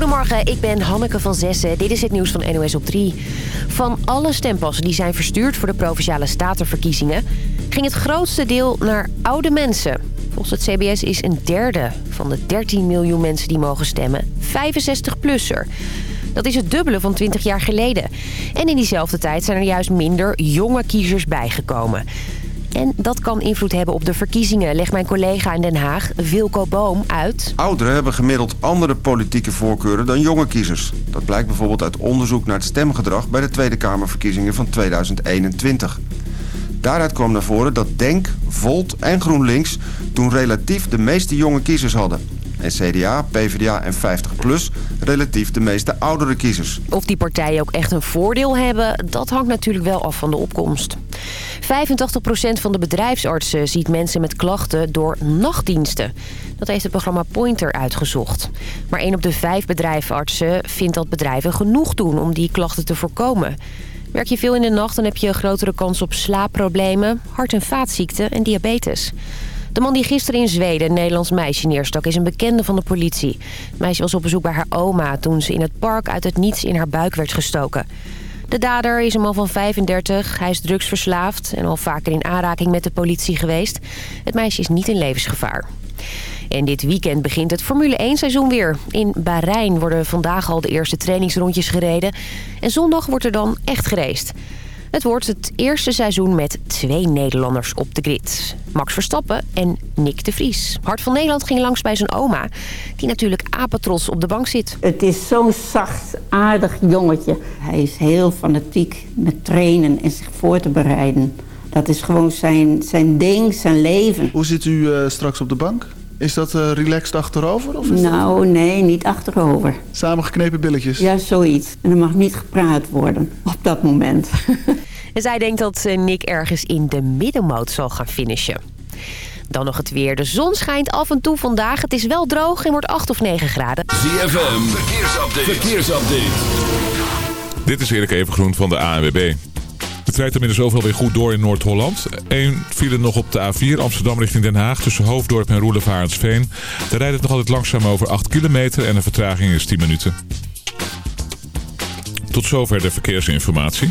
Goedemorgen, ik ben Hanneke van Zessen. Dit is het nieuws van NOS op 3. Van alle stempassen die zijn verstuurd voor de Provinciale Statenverkiezingen... ging het grootste deel naar oude mensen. Volgens het CBS is een derde van de 13 miljoen mensen die mogen stemmen 65-plusser. Dat is het dubbele van 20 jaar geleden. En in diezelfde tijd zijn er juist minder jonge kiezers bijgekomen. En dat kan invloed hebben op de verkiezingen, legt mijn collega in Den Haag, Wilco Boom, uit. Ouderen hebben gemiddeld andere politieke voorkeuren dan jonge kiezers. Dat blijkt bijvoorbeeld uit onderzoek naar het stemgedrag bij de Tweede Kamerverkiezingen van 2021. Daaruit kwam naar voren dat DENK, Volt en GroenLinks toen relatief de meeste jonge kiezers hadden. En CDA, PvdA en 50PLUS relatief de meeste oudere kiezers. Of die partijen ook echt een voordeel hebben, dat hangt natuurlijk wel af van de opkomst. 85% van de bedrijfsartsen ziet mensen met klachten door nachtdiensten. Dat heeft het programma Pointer uitgezocht. Maar 1 op de 5 bedrijfsartsen vindt dat bedrijven genoeg doen om die klachten te voorkomen. Werk je veel in de nacht, dan heb je een grotere kans op slaapproblemen, hart- en vaatziekten en diabetes. De man die gisteren in Zweden een Nederlands meisje neerstak is een bekende van de politie. Het meisje was op bezoek bij haar oma toen ze in het park uit het niets in haar buik werd gestoken. De dader is een man van 35, hij is drugsverslaafd en al vaker in aanraking met de politie geweest. Het meisje is niet in levensgevaar. En dit weekend begint het Formule 1 seizoen weer. In Bahrein worden vandaag al de eerste trainingsrondjes gereden. En zondag wordt er dan echt gereced. Het wordt het eerste seizoen met twee Nederlanders op de grid. Max Verstappen en Nick de Vries. Hart van Nederland ging langs bij zijn oma, die natuurlijk apetrots op de bank zit. Het is zo'n zacht, aardig jongetje. Hij is heel fanatiek met trainen en zich voor te bereiden. Dat is gewoon zijn, zijn ding, zijn leven. Hoe zit u uh, straks op de bank? Is dat uh, relaxed achterover? Of is nou, dat... nee, niet achterover. Samengeknepen billetjes? Ja, zoiets. En er mag niet gepraat worden op dat moment. en zij denkt dat eh, Nick ergens in de middenmoot zal gaan finishen. Dan nog het weer. De zon schijnt af en toe vandaag. Het is wel droog en wordt 8 of 9 graden. ZFM, verkeersupdate. verkeersupdate. Dit is Erik Evengroen van de ANWB. Het rijdt inmiddels overal weer goed door in Noord-Holland. Eén file nog op de A4 Amsterdam richting Den Haag tussen Hoofddorp en Roelevarensveen. Daar rijdt het nog altijd langzaam over 8 kilometer en de vertraging is 10 minuten. Tot zover de verkeersinformatie.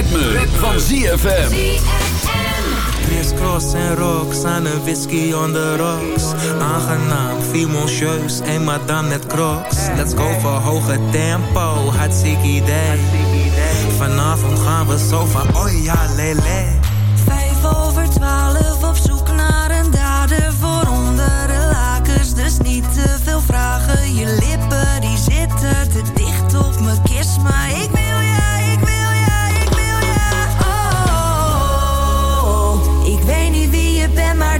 Het ritme, van ZFM. Crisscross en rocks aan een whisky on the rocks. Aangenaam, fimoncieus en madame net crocs. Let's go voor hoge tempo, hartstikke idee. Vanavond gaan we zo van, oh ja, lele. Vijf over twaalf op zoek naar een dader voor onder de lakens. Dus niet te veel vragen. Je lippen die zitten te dicht op mijn kist. Maar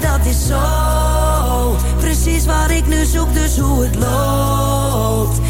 dat is zo. Precies wat ik nu zoek, dus hoe het loopt.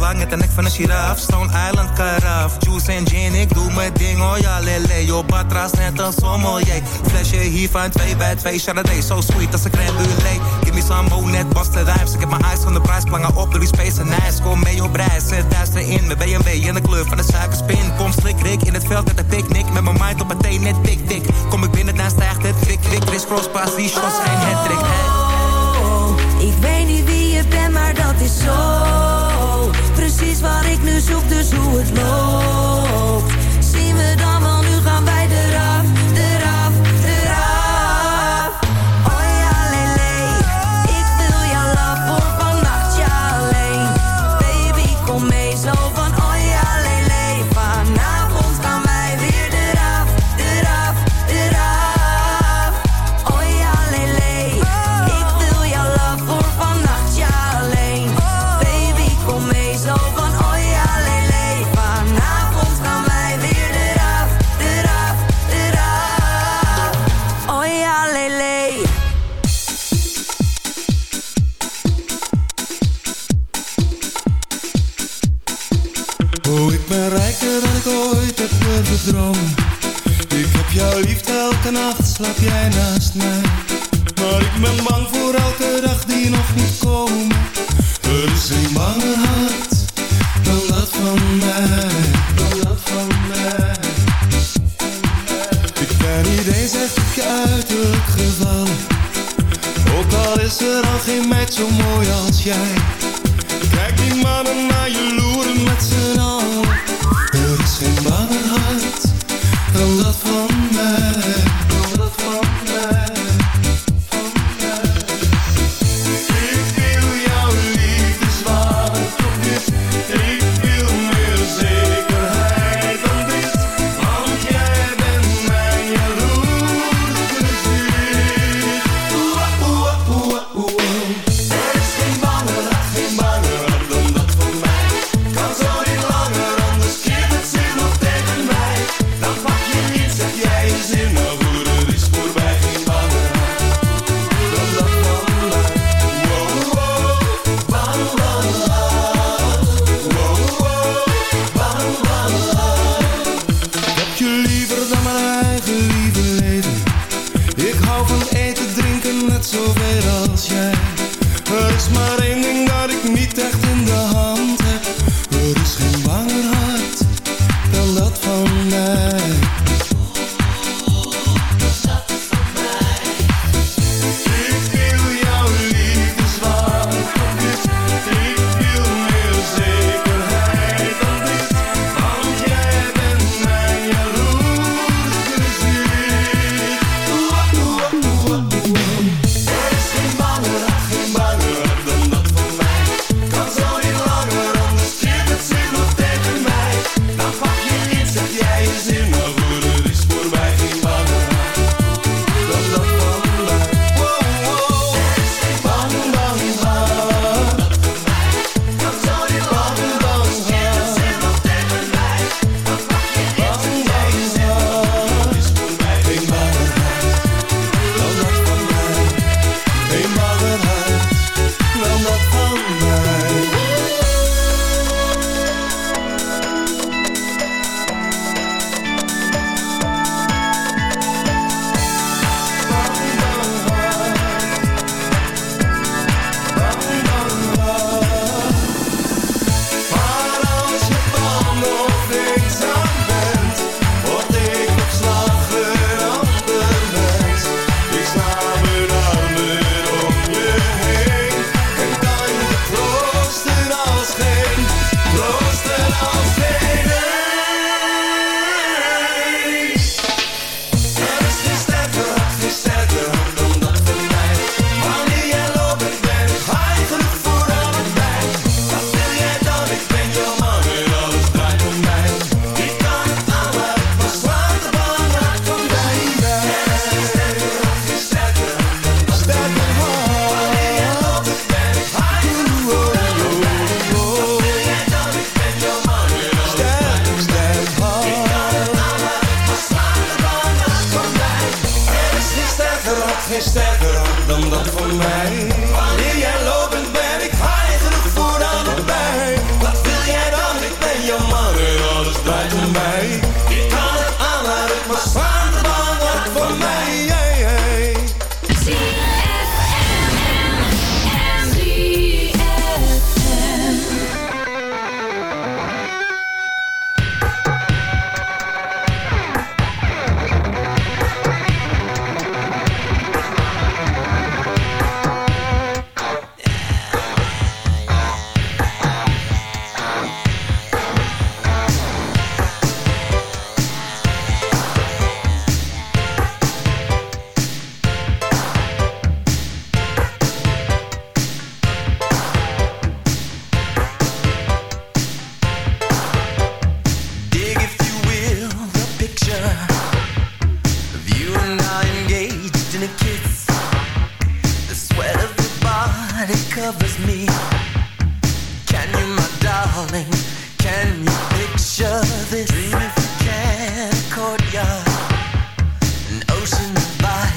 Lang de nek van een giraf. Stone Island karaf. Juice en gin, ik doe mijn ding. Oh ja, lele. Yo, batras net een sommelier. Flesje hier van 2 bij 2. Chardonnay, so sweet als een crème. Give me some more, net was de rijms. Ik heb mijn eyes van de prijs. Plangen op door die space en ijs. Kom mee op reis. Zet duister in. Mijn BMW in de kleur van de suikerspin. Kom slik, rik in het veld met een picknick. Met mijn mind op een thee, net tik, tik. Kom ik binnen, dan stijgt het kwik, kwik. Chris cross, pas, die shots, geen hattrick. Oh, ik weet niet wie je bent, maar dat is zo. Precies wat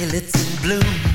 violets in bloom.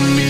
me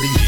to the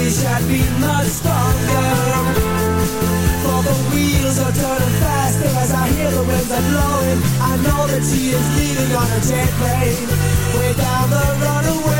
wish I'd been much stronger. For the wheels are turning faster as I hear the winds are blowing. I know that she is leaving on a jet plane. Way down the runaway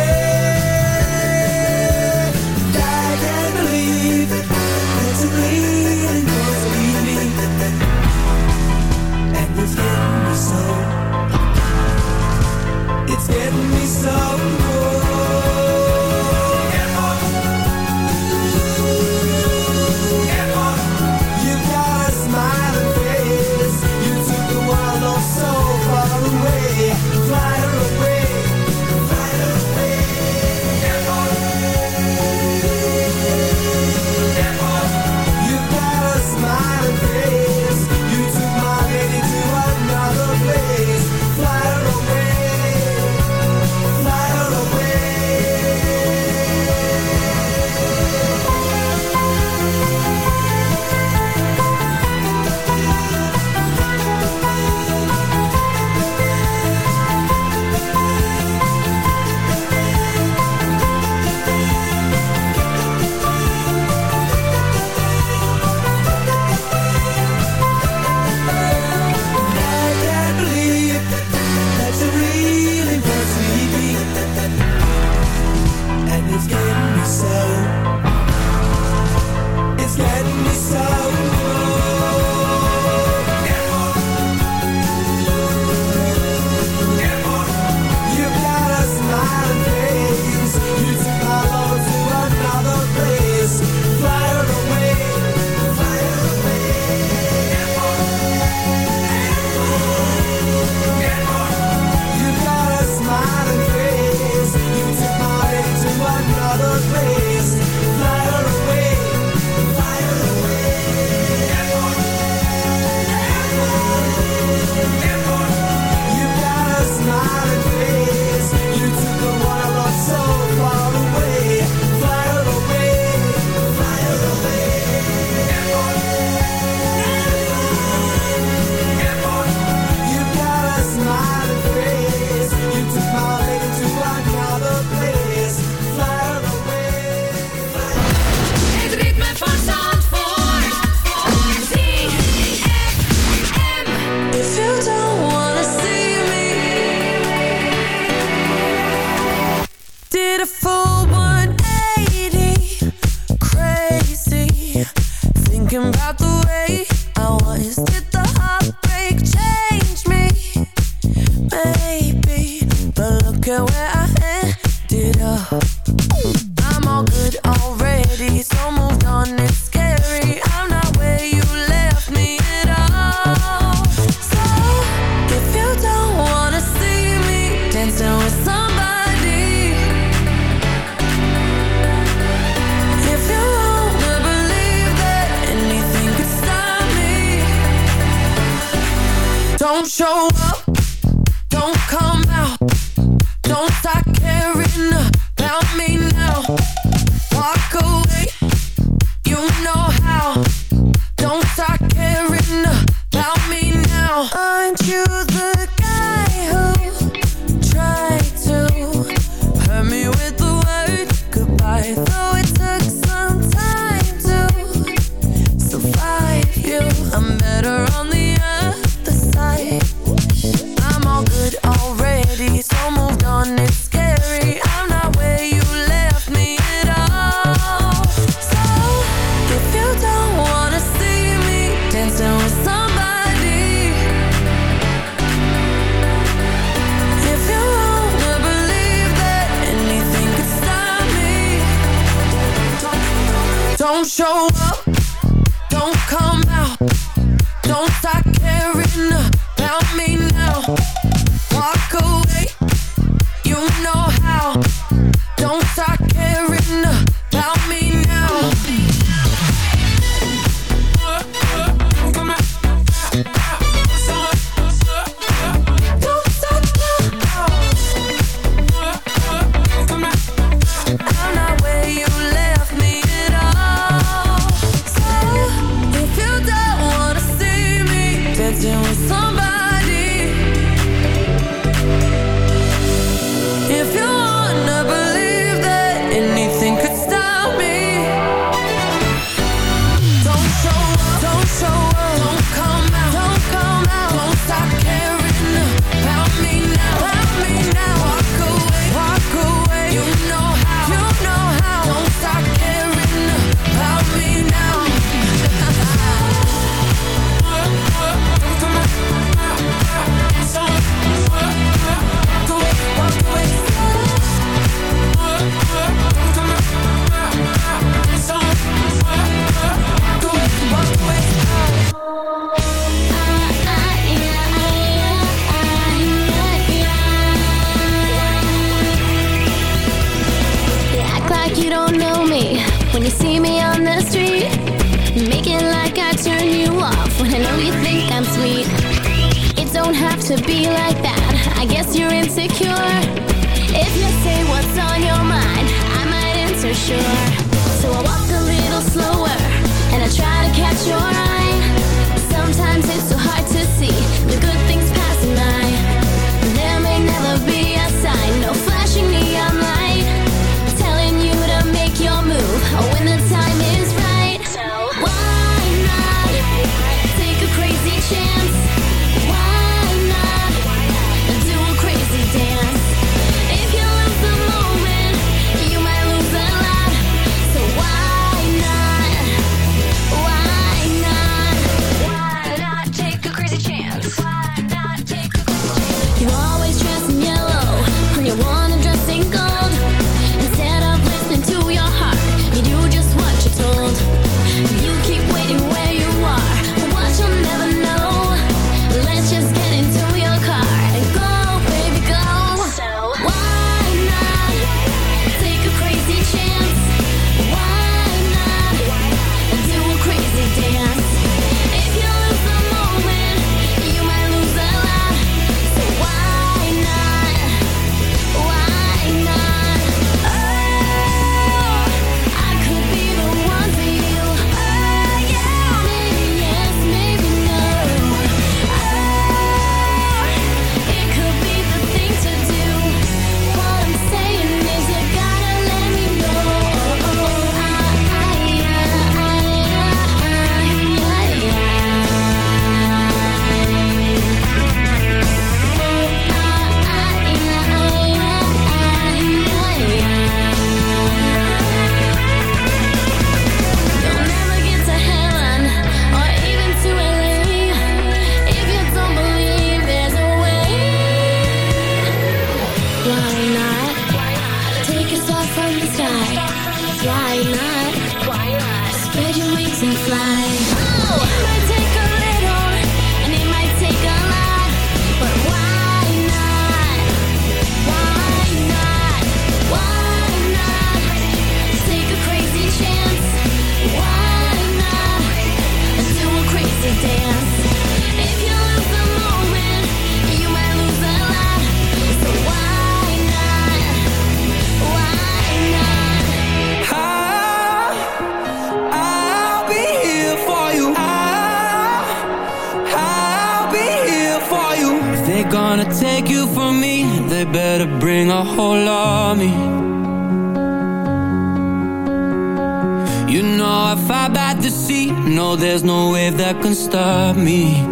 can stop me.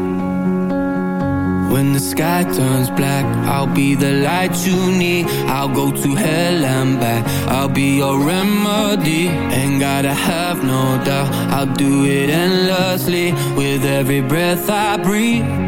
When the sky turns black I'll be the light you need. I'll go to hell and back. I'll be your remedy. Ain't gotta have no doubt. I'll do it endlessly With every breath I breathe.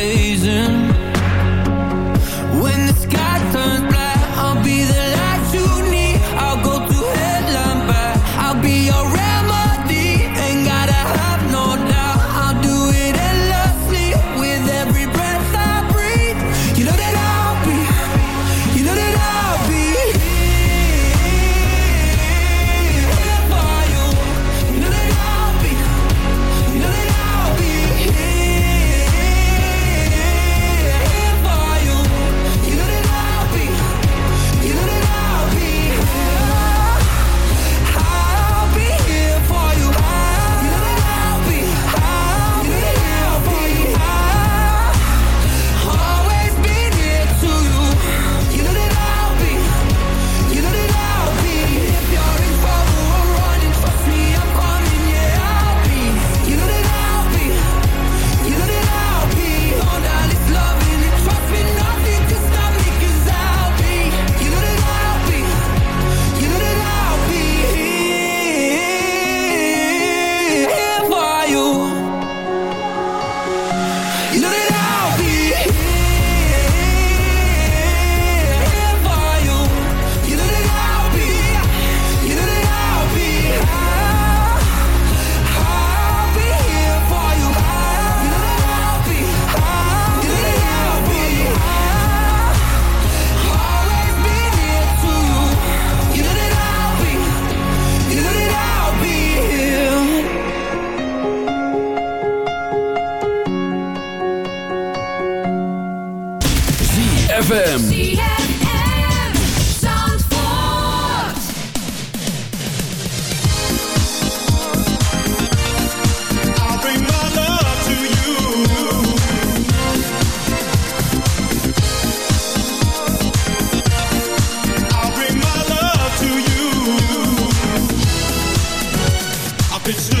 it's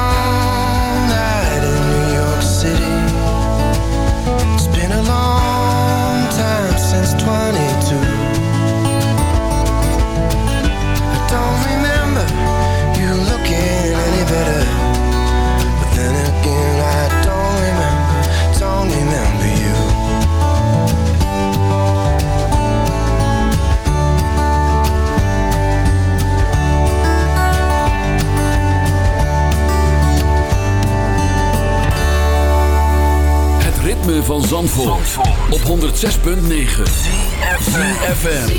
van Zandvoort, op 106.9 FM.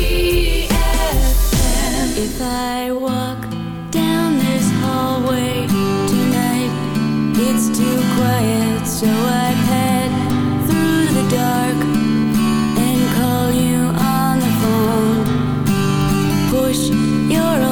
If I walk down this hallway tonight, it's too quiet, so I head through the dark and call you on the phone. Push your old